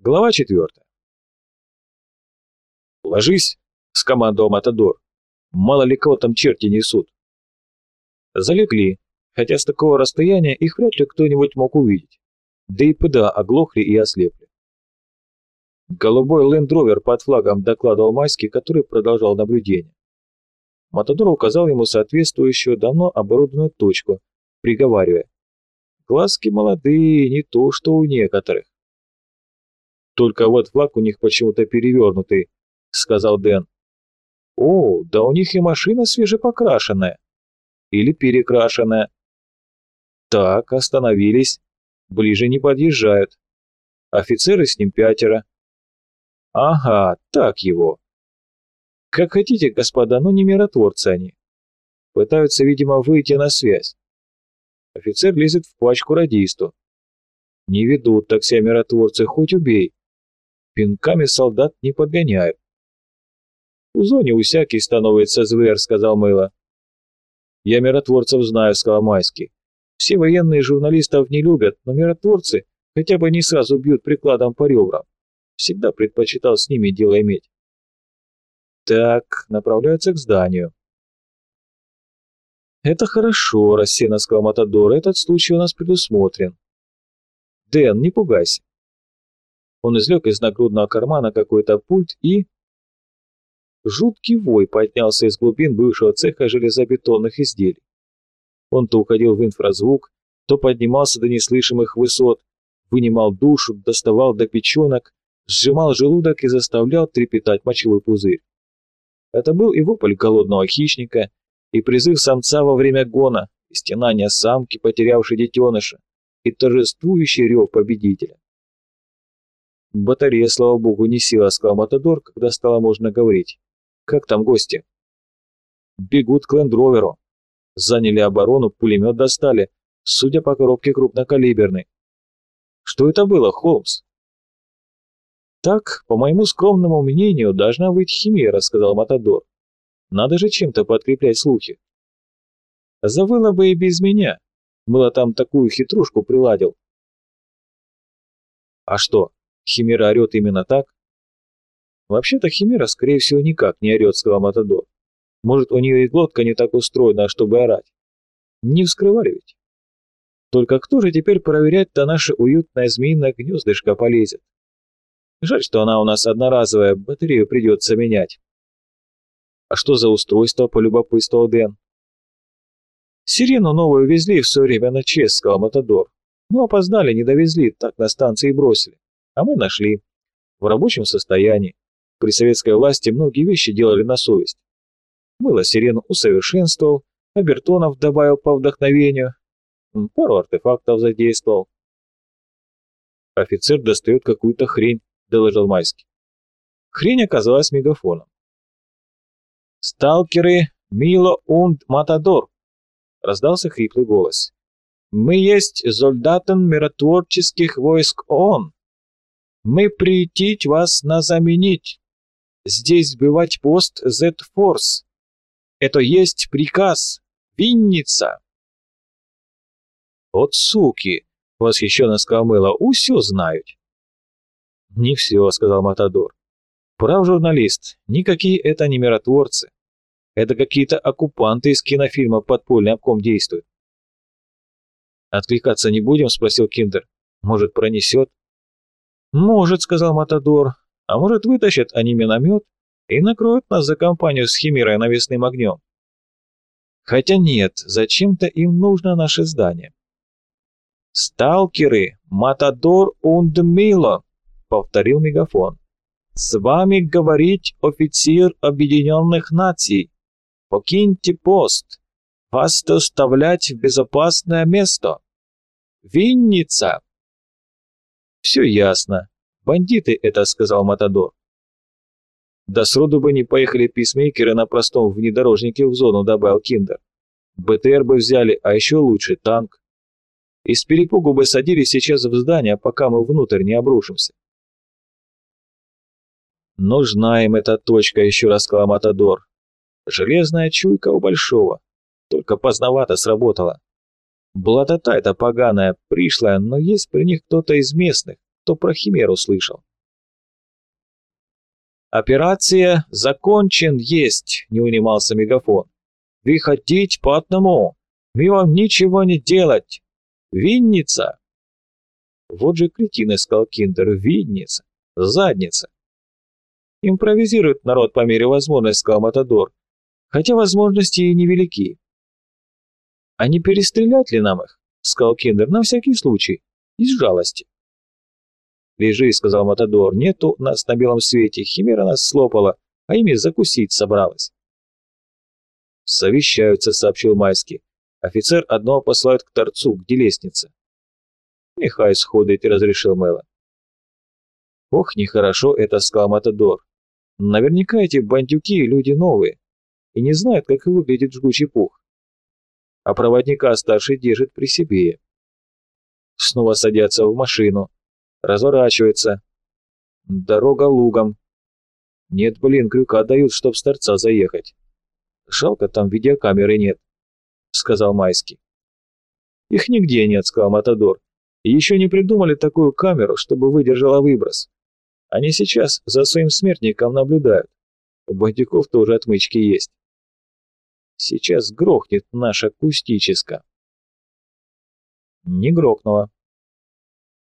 Глава четвертая. «Ложись!» — скомандовал Матадор. «Мало ли кого там черти несут!» Залегли, хотя с такого расстояния их вряд ли кто-нибудь мог увидеть. Да и ПДА оглохли и ослепли. Голубой лендровер под флагом докладывал Майский, который продолжал наблюдение. Матадор указал ему соответствующую давно оборудованную точку, приговаривая. «Глазки молодые, не то что у некоторых». «Только вот флаг у них почему-то перевернутый», — сказал Дэн. «О, да у них и машина свежепокрашенная. Или перекрашенная». «Так, остановились. Ближе не подъезжают. Офицеры с ним пятеро. Ага, так его. Как хотите, господа, но не миротворцы они. Пытаются, видимо, выйти на связь. Офицер лезет в пачку радисту. Не ведут так себя миротворцы, хоть убей. Пинками солдат не подгоняют. У зоне усякий становится зверь, сказал Мыло. Я миротворцев знаю, сказал Майский. Все военные журналистов не любят, но миротворцы хотя бы не сразу бьют прикладом по ребрам. Всегда предпочитал с ними дело иметь. Так, направляются к зданию. «Это хорошо», — рассеянно сказал Матадор. «Этот случай у нас предусмотрен». «Дэн, не пугайся». Он извлек из нагрудного кармана какой-то пульт и... Жуткий вой поднялся из глубин бывшего цеха железобетонных изделий. Он то уходил в инфразвук, то поднимался до неслышимых высот, вынимал душу, доставал до печенок, сжимал желудок и заставлял трепетать мочевой пузырь. Это был и вопль голодного хищника, и призыв самца во время гона, и стенание самки, потерявшей детеныша, и торжествующий рев победителя. Батарея, слава богу, не села, сказал Матадор, когда стало можно говорить. Как там гости? Бегут к лендроверу. Заняли оборону, пулемет достали, судя по коробке крупнокалиберный. Что это было, Холмс? Так, по моему скромному мнению, должна быть химера, сказал Матадор. Надо же чем-то подкреплять слухи. Завыла бы и без меня. Мыло там такую хитрушку приладил. А что, химера орет именно так? Вообще-то химера, скорее всего, никак не орет, сказал Матадор. Может, у нее и глотка не так устроена, чтобы орать. Не вскрывали ведь. Только кто же теперь проверять-то наше уютное змеиное гнездышко полезет? Жаль, что она у нас одноразовая, батарею придется менять. А что за устройство, полюбопытствовал Дэн. Сирену новую везли в свое время на ЧЕС, сказал Матадор. Ну, опоздали, не довезли, так на станции бросили. А мы нашли. В рабочем состоянии. При советской власти многие вещи делали на совесть. Мыло сирену усовершенствовал, Абертонов добавил по вдохновению, пару артефактов задействовал. Офицер достает какую-то хрень, доложил Майский. Хрень оказалась мегафоном. «Сталкеры, Мило und Матадор!» — раздался хриплый голос. «Мы есть солдатен миротворческих войск ООН. Мы приютить вас на заменить. Здесь сбивать пост Z-Force. Это есть приказ. Винница!» «От суки!» — восхищенно сказал Мыло. «Усё знают!» «Не все», — сказал Матадор. «Прав журналист, никакие это не миротворцы. Это какие-то оккупанты из кинофильма «Подпольный обком» действуют». «Откликаться не будем?» — спросил Киндер. «Может, пронесет?» «Может», — сказал Матадор. «А может, вытащат они миномет и накроют нас за компанию с Химерой навесным огнем?» «Хотя нет, зачем-то им нужно наше здание». «Сталкеры, Матадор Мило!» — повторил мегафон. «С вами говорить офицер Объединенных Наций. Покиньте пост. Вас доставлять в безопасное место. Винница!» «Все ясно. Бандиты это», — сказал Матадор. «Да сроду бы не поехали писмейкеры на простом внедорожнике в зону», — добавил Киндер. «БТР бы взяли, а еще лучше танк. Из перепугу бы садились сейчас в здание, пока мы внутрь не обрушимся». «Нужна им эта точка», — еще раз сказал Матадор. «Железная чуйка у Большого. Только поздновато сработала. Блатота эта поганая, пришлая, но есть при них кто-то из местных, кто про Химеру слышал. «Операция закончен есть!» — не унимался мегафон. «Выходить по одному! Мы вам ничего не делать! Винница!» Вот же кретин искал Киндер, винница, задница. Импровизирует народ по мере возможности, сказал Матадор, хотя возможности и невелики. А не перестрелять ли нам их, сказал Киндер, на всякий случай, из жалости. «Лежи», — сказал Матадор, — «нету нас на белом свете, химера нас слопала, а ими закусить собралась». «Совещаются», — сообщил Майский. «Офицер одного посылают к торцу, где лестница». «Нехай сходит», — разрешил Мэла. «Ох, нехорошо это», — сказал Матадор. «Наверняка эти бандюки — люди новые и не знают, как выглядит жгучий пух. А проводника старший держит при себе. Снова садятся в машину, разворачивается. Дорога лугом. Нет, блин, крюка дают, чтоб с торца заехать. Жалко, там видеокамеры нет, сказал Майский. Их нигде нет, сказал Матадор. Еще не придумали такую камеру, чтобы выдержала выброс. Они сейчас за своим смертником наблюдают. У бандюков тоже отмычки есть. Сейчас грохнет наша кустическая. Не грохнула.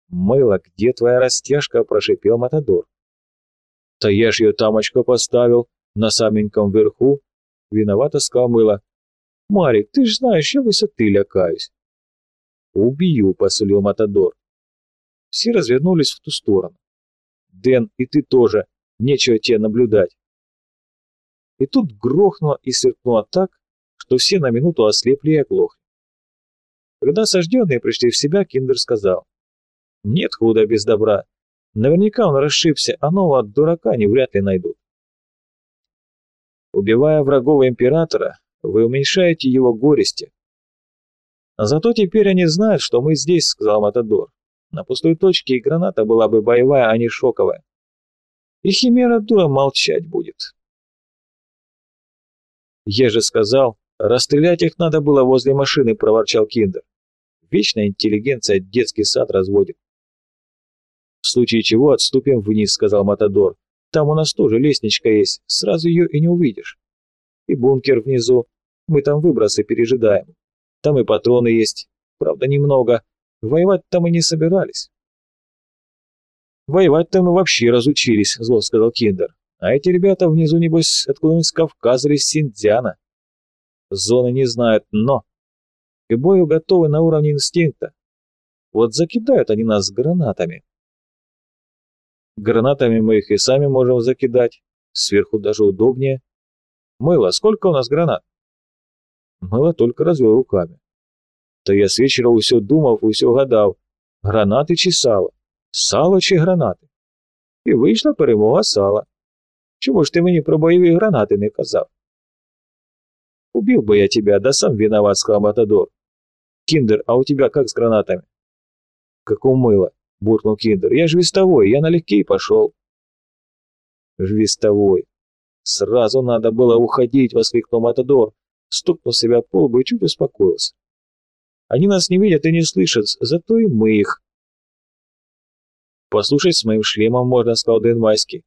«Мыло, где твоя растяжка?» – прошипел Матадор. «Да я ж ее тамочку поставил, на саменьком верху», – виновато сказал Мыло. «Марик, ты ж знаешь, я высоты лякаюсь». «Убью», – посулил Матадор. Все развернулись в ту сторону. «Дэн, и ты тоже, нечего тебе наблюдать». И тут грохнуло и сверкнуло так, что все на минуту ослепли и оглохли. Когда сожденные пришли в себя, Киндер сказал, нет худа без добра. Наверняка он расшибся, а нового дурака не вряд ли найдут. Убивая врагов императора, вы уменьшаете его горести. Зато теперь они знают, что мы здесь, сказал Матадор. На пустой точке и граната была бы боевая, а не шоковая. И Химера дура молчать будет. Я же сказал, расстрелять их надо было возле машины, проворчал Киндер. Вечная интеллигенция детский сад разводит. «В случае чего отступим вниз», — сказал Матадор. «Там у нас тоже лестничка есть, сразу ее и не увидишь. И бункер внизу, мы там выбросы пережидаем. Там и патроны есть, правда немного. Воевать там и не собирались». «Воевать-то мы вообще разучились», — зло сказал Киндер. «А эти ребята внизу, небось, откуда-нибудь с Кавказа или с Синдзяна Зоны не знают, но к бою готовы на уровне инстинкта. Вот закидают они нас гранатами». Гранатами мы их и сами можем закидать. Сверху даже удобнее. Мыло, сколько у нас гранат? Мыло только развел руками. Та я с вечера все думав, все гадав. Гранати чи сало? Сало чи гранати? І вийшла перемога сала. Чому ж ти мені про бойові гранати не казав? Убил бы я тебя, да сам виноват, сказал Матадор. Киндер, а у тебя как с гранатами? Как у мыла. — буркнул Киндер. «Я ж вестовой, я налегке и пошел». «Жвестовой! Сразу надо было уходить!» — воскликнул Матадор, стукнул себя по лбу и чуть успокоился. «Они нас не видят и не слышат, зато и мы их». «Послушать с моим шлемом можно», — сказал Дэн Майский.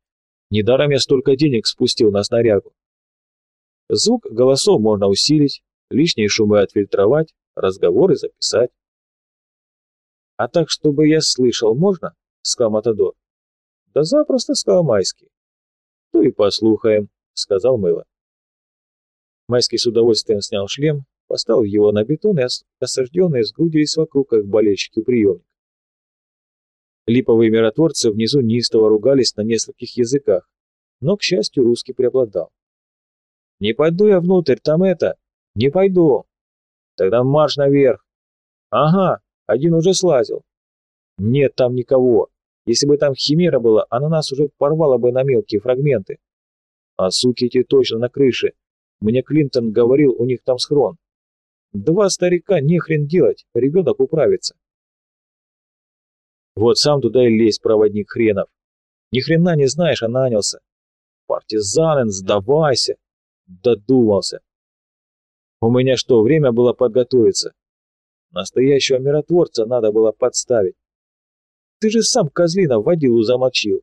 «Недаром я столько денег спустил на снарягу. Звук голосов можно усилить, лишние шумы отфильтровать, разговоры записать. «А так, чтобы я слышал, можно?» — сказал Матадор. «Да запросто», — сказал Майский. «То и послухаем», — сказал Мыло. Майский с удовольствием снял шлем, поставил его на бетон, и осажденные сгрудились вокруг, как болельщики приемника. Липовые миротворцы внизу неистово ругались на нескольких языках, но, к счастью, русский преобладал. «Не пойду я внутрь, там это! Не пойду! Тогда марш наверх! Ага, один уже слазил. Нет там никого. Если бы там химера была, она нас уже порвала бы на мелкие фрагменты. А суки эти точно на крыше. Мне Клинтон говорил, у них там схрон. Два старика, не хрен делать, ребенок управится. Вот сам туда и лезь, проводник хренов. Ни хрена не знаешь, а нанялся. Партизанин, сдавайся. Додумался. У меня что, время было подготовиться? Настоящего миротворца надо было подставить. Ты же сам Козлина водилу замочил.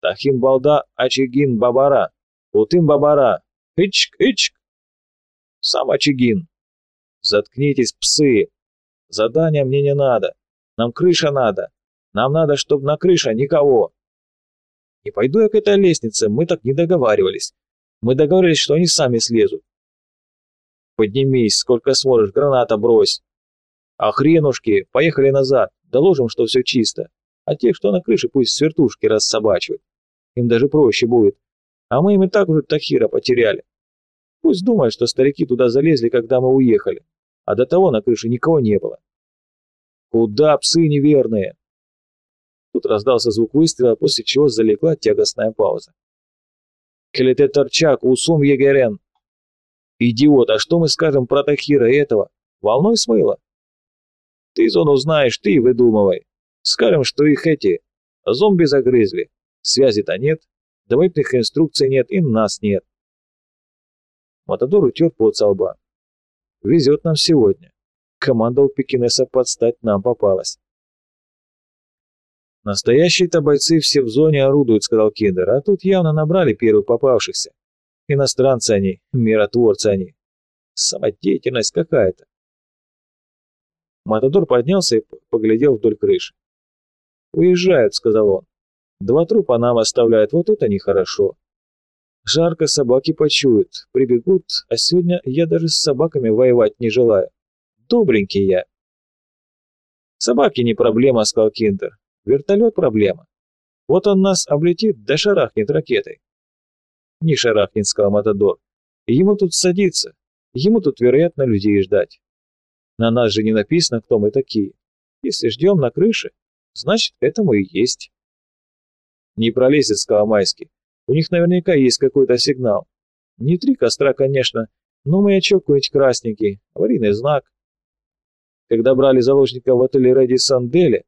Тахим балда Ачигин Бабара. Утым Бабара. Ичк, ичк. Сам Ачигин. Заткнитесь, псы. Задания мне не надо. Нам крыша надо. Нам надо, чтобы на крыше никого. Не пойду я к этой лестнице, мы так не договаривались. Мы договорились, что они сами слезут. Поднимись, сколько сможешь, граната брось. А хренушки, поехали назад, доложим, что все чисто. А тех, что на крыше, пусть с вертушки рассобачивают. Им даже проще будет. А мы им и так уже Тахира потеряли. Пусть думают, что старики туда залезли, когда мы уехали. А до того на крыше никого не было. Куда псы неверные? Тут раздался звук выстрела, после чего залегла тягостная пауза. «Клете торчак, усум егерен!» «Идиот, а что мы скажем про Тахира этого? Волной смыло?» «Ты зону знаешь, ты и выдумывай. Скажем, что их эти зомби загрызли. Связи-то нет, дополнительных инструкций нет и нас нет». Матадор утер под лба. «Везет нам сегодня. Команда у Пекинеса подстать нам попалась». «Настоящие-то бойцы все в зоне орудуют», — сказал Киндер, «а тут явно набрали первых попавшихся. Иностранцы они, миротворцы они. Самодеятельность какая-то». Матадор поднялся и поглядел вдоль крыши. «Уезжают», — сказал он. «Два трупа нам оставляют, вот это нехорошо. Жарко собаки почуют, прибегут, а сегодня я даже с собаками воевать не желаю. Добренький я». «Собаки не проблема», — сказал Киндер. Вертолет проблема. Вот он нас облетит, да шарахнет ракетой. Не шарахнет, сказал Матадор. Ему тут садиться. Ему тут, вероятно, людей ждать. На нас же не написано, кто мы такие. Если ждем на крыше, значит, это мы и есть. Не пролезет, сказал Майский. У них наверняка есть какой-то сигнал. Не три костра, конечно, но маячок какой-нибудь красненький, аварийный знак. Когда брали заложника в отеле Рэдди Санделе,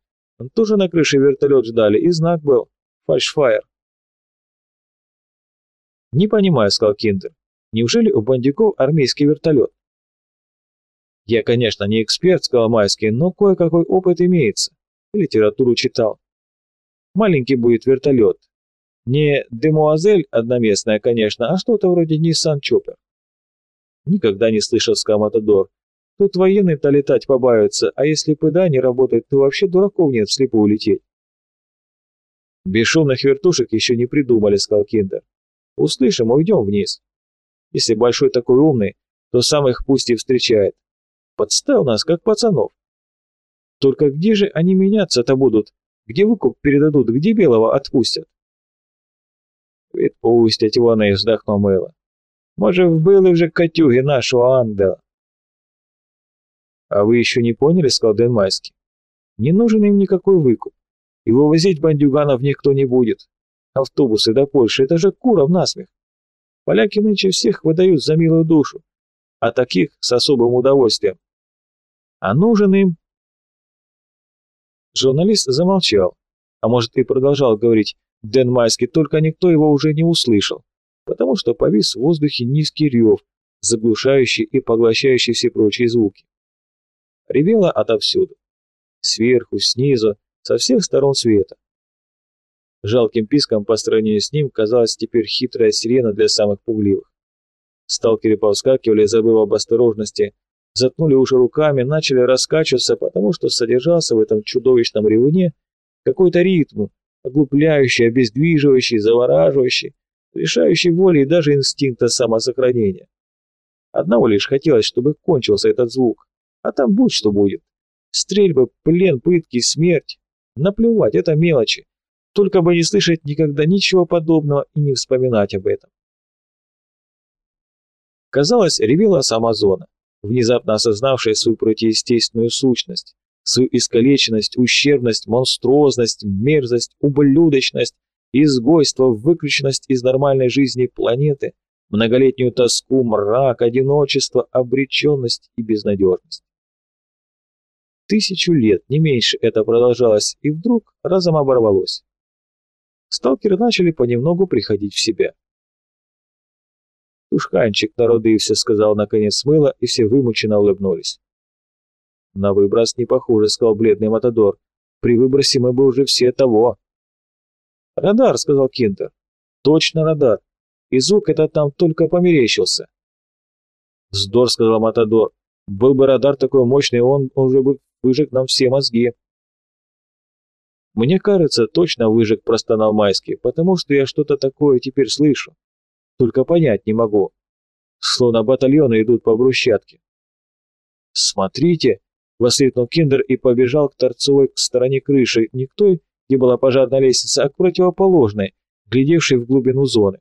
тоже на крыше вертолет ждали, и знак был «Фальшфайр». «Не понимаю», — сказал Киндер. «Неужели у бандюков армейский вертолет?» «Я, конечно, не эксперт», — сказал Майский, «но кое-какой опыт имеется. Литературу читал. Маленький будет вертолет. Не демуазель одноместная, конечно, а что-то вроде Nissan Chopper». «Никогда не слышал, — сказал Матадор. Тут военные-то летать побаиваются, а если ПДА не работает, то вообще дураков нет вслепую лететь. Бесшумных вертушек еще не придумали, сказал Киндер. Услышим, уйдем вниз. Если большой такой умный, то сам их пусть и встречает. Подставил нас, как пацанов. Только где же они меняться-то будут? Где выкуп передадут, где белого отпустят? Відпустять вони, вздохнул Мэла. Может, вбили вже Катюги нашего ангела. «А вы еще не поняли?» — сказал Дэн Майский. «Не нужен им никакой выкуп. И вывозить бандюганов никто не будет. Автобусы до Польши — это же куров насмех. Поляки нынче всех выдают за милую душу, а таких с особым удовольствием. А нужен им...» Журналист замолчал, а может и продолжал говорить Дэн Майский, только никто его уже не услышал, потому что повис в воздухе низкий рев, заглушающий и поглощающий все прочие звуки ревела отовсюду. Сверху, снизу, со всех сторон света. Жалким писком по сравнению с ним казалась теперь хитрая сирена для самых пугливых. Сталкеры повскакивали, забыв об осторожности, заткнули уши руками, начали раскачиваться, потому что содержался в этом чудовищном ревуне какой-то ритм, оглупляющий, обездвиживающий, завораживающий, лишающий воли и даже инстинкта самосохранения. Одного лишь хотелось, чтобы кончился этот звук, а там будь что будет. Стрельбы, плен, пытки, смерть. Наплевать, это мелочи. Только бы не слышать никогда ничего подобного и не вспоминать об этом. Казалось, ревела сама зона, внезапно осознавшая свою противоестественную сущность, свою искалеченность, ущербность, монструозность, мерзость, ублюдочность, изгойство, выключенность из нормальной жизни планеты, многолетнюю тоску, мрак, одиночество, обреченность и безнадежность. Тысячу лет, не меньше это продолжалось, и вдруг разом оборвалось. Сталкеры начали понемногу приходить в себя. «Тушканчик народився», — сказал наконец Смыло, и все вымученно улыбнулись. «На выброс не похоже», — сказал бледный Матадор. «При выбросе мы бы уже все того». «Радар», — сказал Кинтер. «Точно радар. И звук этот там только померещился». «Вздор», — сказал Матадор. «Был бы радар такой мощный, он уже бы выжег нам все мозги». «Мне кажется, точно выжег», — простонал Майский, «потому что я что-то такое теперь слышу. Только понять не могу. Словно батальоны идут по брусчатке». «Смотрите!» — воскликнул Киндер и побежал к торцовой к стороне крыши, не к той, где была пожарная лестница, а к противоположной, глядевшей в глубину зоны.